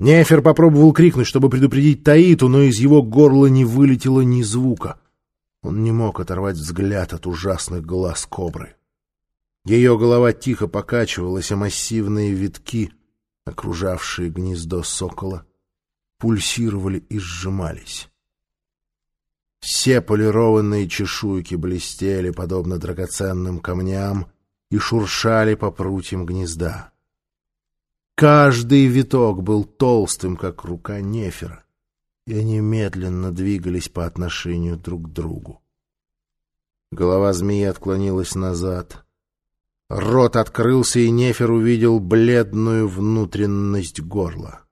Нефер попробовал крикнуть, чтобы предупредить Таиту, но из его горла не вылетело ни звука. Он не мог оторвать взгляд от ужасных глаз кобры. Ее голова тихо покачивалась, а массивные витки, окружавшие гнездо сокола, пульсировали и сжимались. Все полированные чешуйки блестели, подобно драгоценным камням, и шуршали по прутьям гнезда. Каждый виток был толстым, как рука Нефера, и они медленно двигались по отношению друг к другу. Голова змеи отклонилась назад. Рот открылся, и Нефер увидел бледную внутренность горла.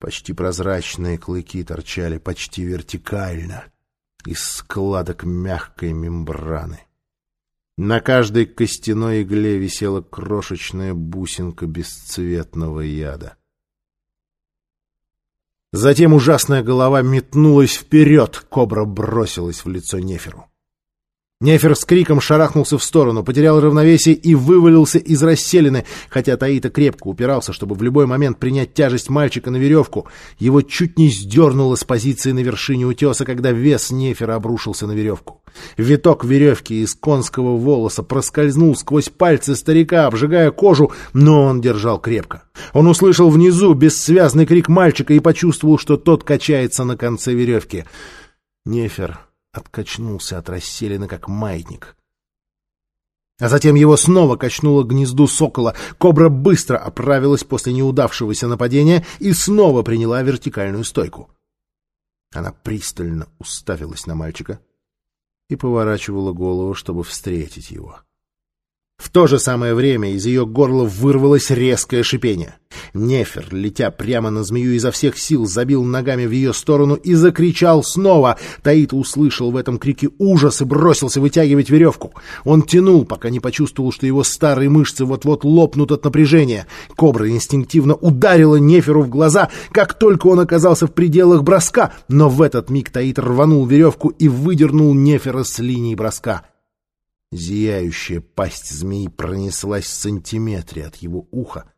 Почти прозрачные клыки торчали почти вертикально из складок мягкой мембраны. На каждой костяной игле висела крошечная бусинка бесцветного яда. Затем ужасная голова метнулась вперед, кобра бросилась в лицо Неферу. Нефер с криком шарахнулся в сторону, потерял равновесие и вывалился из расселины, хотя Таита крепко упирался, чтобы в любой момент принять тяжесть мальчика на веревку. Его чуть не сдернуло с позиции на вершине утеса, когда вес Нефера обрушился на веревку. Виток веревки из конского волоса проскользнул сквозь пальцы старика, обжигая кожу, но он держал крепко. Он услышал внизу бессвязный крик мальчика и почувствовал, что тот качается на конце веревки. Нефер откачнулся от расселины, как маятник. А затем его снова качнуло гнезду сокола. Кобра быстро оправилась после неудавшегося нападения и снова приняла вертикальную стойку. Она пристально уставилась на мальчика и поворачивала голову, чтобы встретить его. В то же самое время из ее горла вырвалось резкое шипение. Нефер, летя прямо на змею изо всех сил, забил ногами в ее сторону и закричал снова. Таит услышал в этом крике ужас и бросился вытягивать веревку. Он тянул, пока не почувствовал, что его старые мышцы вот-вот лопнут от напряжения. Кобра инстинктивно ударила Неферу в глаза, как только он оказался в пределах броска, но в этот миг Таит рванул веревку и выдернул Нефера с линии броска. Зияющая пасть змеи пронеслась в сантиметре от его уха.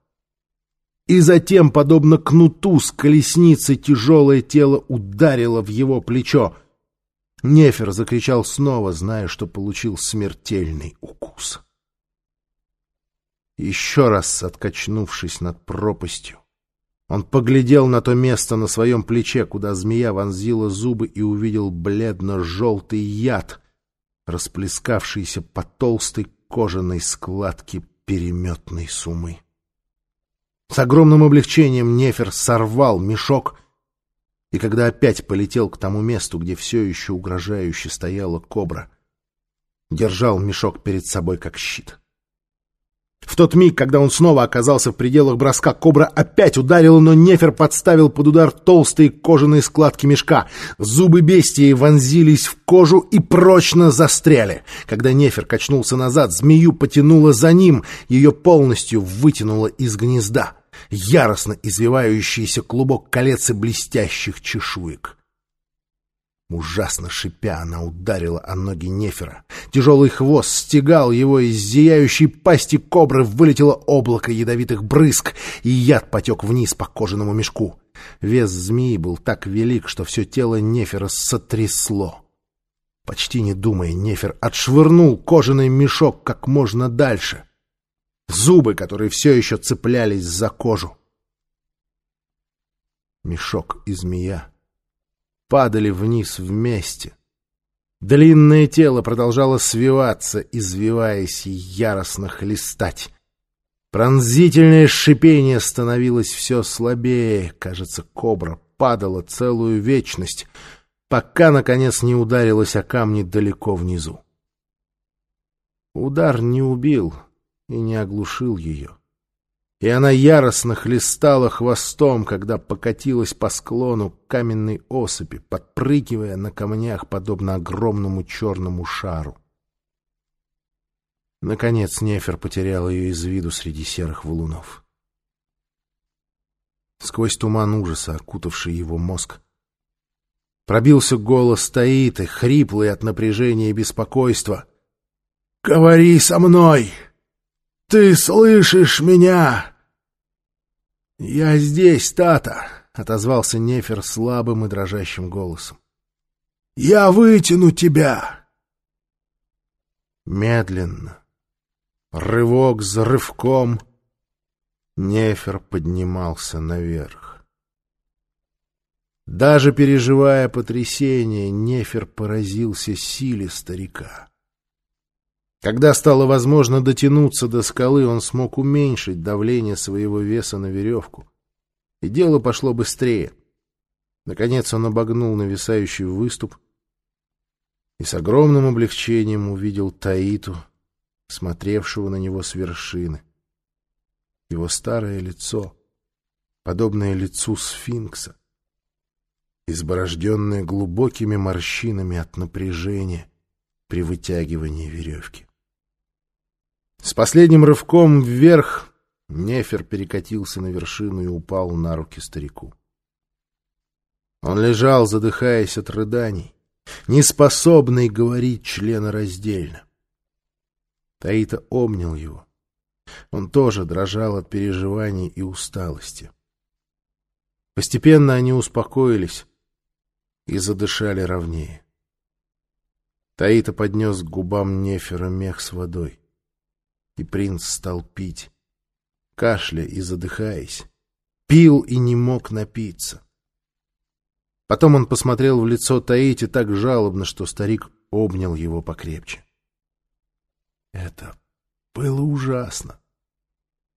И затем, подобно кнуту с колесницы, тяжелое тело ударило в его плечо. Нефер закричал снова, зная, что получил смертельный укус. Еще раз откачнувшись над пропастью, он поглядел на то место на своем плече, куда змея вонзила зубы и увидел бледно-желтый яд, расплескавшийся по толстой кожаной складке переметной сумы. С огромным облегчением Нефер сорвал мешок, и когда опять полетел к тому месту, где все еще угрожающе стояла кобра, держал мешок перед собой как щит. В тот миг, когда он снова оказался в пределах броска, кобра опять ударила, но Нефер подставил под удар толстые кожаные складки мешка. Зубы бестии вонзились в кожу и прочно застряли. Когда Нефер качнулся назад, змею потянуло за ним, ее полностью вытянуло из гнезда. Яростно извивающийся клубок колец и блестящих чешуек. Ужасно шипя, она ударила о ноги Нефера. Тяжелый хвост стегал его, из зияющей пасти кобры вылетело облако ядовитых брызг, и яд потек вниз по кожаному мешку. Вес змеи был так велик, что все тело Нефера сотрясло. Почти не думая, Нефер отшвырнул кожаный мешок как можно дальше. Зубы, которые все еще цеплялись за кожу. Мешок и змея падали вниз вместе. Длинное тело продолжало свиваться, извиваясь и яростно хлестать. Пронзительное шипение становилось все слабее. Кажется, кобра падала целую вечность, пока, наконец, не ударилась о камни далеко внизу. Удар не убил и не оглушил ее и она яростно хлестала хвостом, когда покатилась по склону каменной осыпи, подпрыгивая на камнях, подобно огромному черному шару. Наконец Нефер потерял ее из виду среди серых валунов. Сквозь туман ужаса, окутавший его мозг, пробился голос Таиты, хриплый от напряжения и беспокойства. «Говори со мной! Ты слышишь меня?» «Я здесь, Тата!» — отозвался Нефер слабым и дрожащим голосом. «Я вытяну тебя!» Медленно, рывок за рывком, Нефер поднимался наверх. Даже переживая потрясение, Нефер поразился силе старика. Когда стало возможно дотянуться до скалы, он смог уменьшить давление своего веса на веревку. И дело пошло быстрее. Наконец он обогнул нависающий выступ и с огромным облегчением увидел Таиту, смотревшего на него с вершины. Его старое лицо, подобное лицу сфинкса, изборожденное глубокими морщинами от напряжения при вытягивании веревки. С последним рывком вверх Нефер перекатился на вершину и упал на руки старику. Он лежал, задыхаясь от рыданий, неспособный говорить членораздельно. Таита обнял его. Он тоже дрожал от переживаний и усталости. Постепенно они успокоились и задышали ровнее. Таита поднес к губам Нефера мех с водой и принц стал пить, кашля и задыхаясь. Пил и не мог напиться. Потом он посмотрел в лицо Таити так жалобно, что старик обнял его покрепче. Это было ужасно.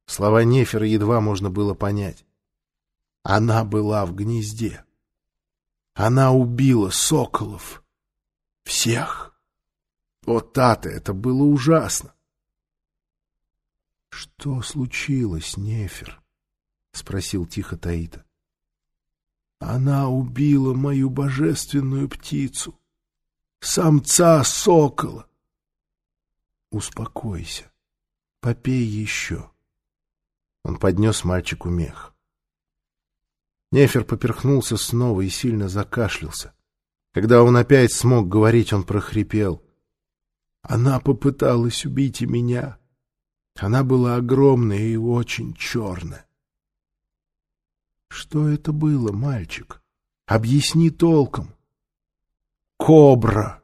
Слова Нефера едва можно было понять. Она была в гнезде. Она убила соколов. Всех. Вот та-то, это было ужасно. — Что случилось, Нефер? — спросил тихо Таита. — Она убила мою божественную птицу, самца сокола. — Успокойся, попей еще. Он поднес мальчику мех. Нефер поперхнулся снова и сильно закашлялся. Когда он опять смог говорить, он прохрипел. Она попыталась убить и меня. Она была огромная и очень черная. Что это было, мальчик? Объясни толком. Кобра.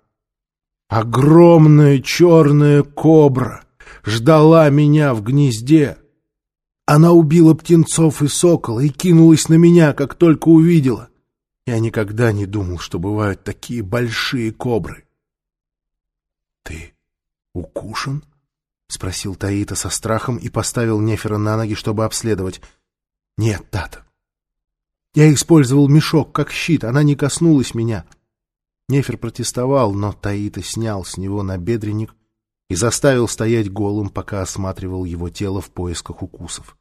Огромная черная кобра ждала меня в гнезде. Она убила птенцов и сокола и кинулась на меня, как только увидела. Я никогда не думал, что бывают такие большие кобры. — Ты укушен? — спросил Таита со страхом и поставил Нефера на ноги, чтобы обследовать. — Нет, Тата. Я использовал мешок как щит, она не коснулась меня. Нефер протестовал, но Таита снял с него набедренник и заставил стоять голым, пока осматривал его тело в поисках укусов.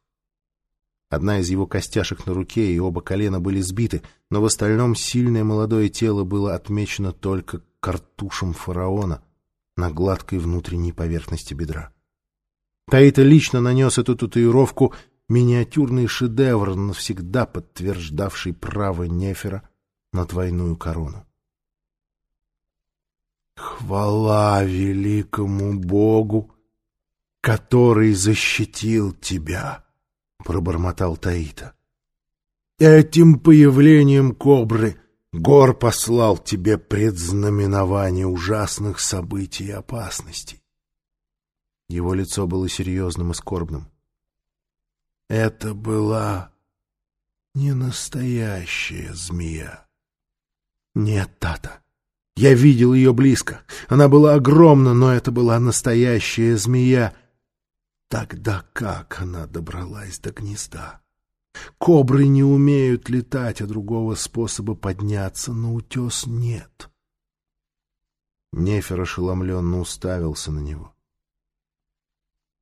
Одна из его костяшек на руке и оба колена были сбиты, но в остальном сильное молодое тело было отмечено только картушем фараона на гладкой внутренней поверхности бедра. Таита лично нанес эту татуировку миниатюрный шедевр, навсегда подтверждавший право Нефера на двойную корону. «Хвала великому Богу, который защитил тебя!» — пробормотал Таита. «Этим появлением кобры Гор послал тебе предзнаменование ужасных событий и опасностей. Его лицо было серьезным и скорбным. Это была не настоящая змея. Нет, Тата, я видел ее близко. Она была огромна, но это была настоящая змея. Тогда как она добралась до гнезда? Кобры не умеют летать, а другого способа подняться на утес нет. Нефер ошеломленно уставился на него.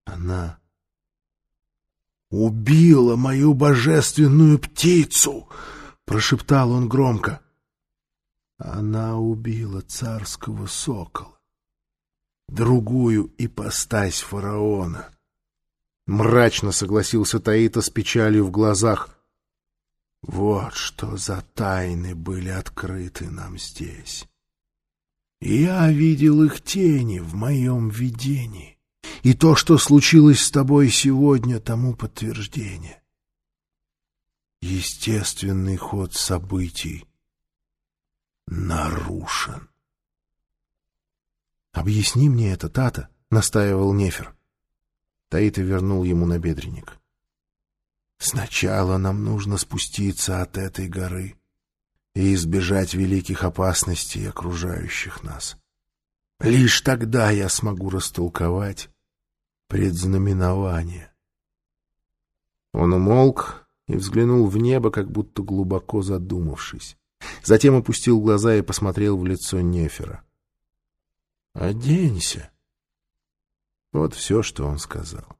Она убила мою божественную птицу, прошептал он громко. Она убила царского сокола, другую ипостась фараона. Мрачно согласился Таита с печалью в глазах. Вот что за тайны были открыты нам здесь. Я видел их тени в моем видении. И то, что случилось с тобой сегодня, тому подтверждение. естественный ход событий нарушен. «Объясни мне это, Тата», — настаивал Нефер. Таита вернул ему набедренник. «Сначала нам нужно спуститься от этой горы и избежать великих опасностей, окружающих нас. Лишь тогда я смогу растолковать предзнаменование». Он умолк и взглянул в небо, как будто глубоко задумавшись. Затем опустил глаза и посмотрел в лицо Нефера. «Оденься!» Вот все, что он сказал.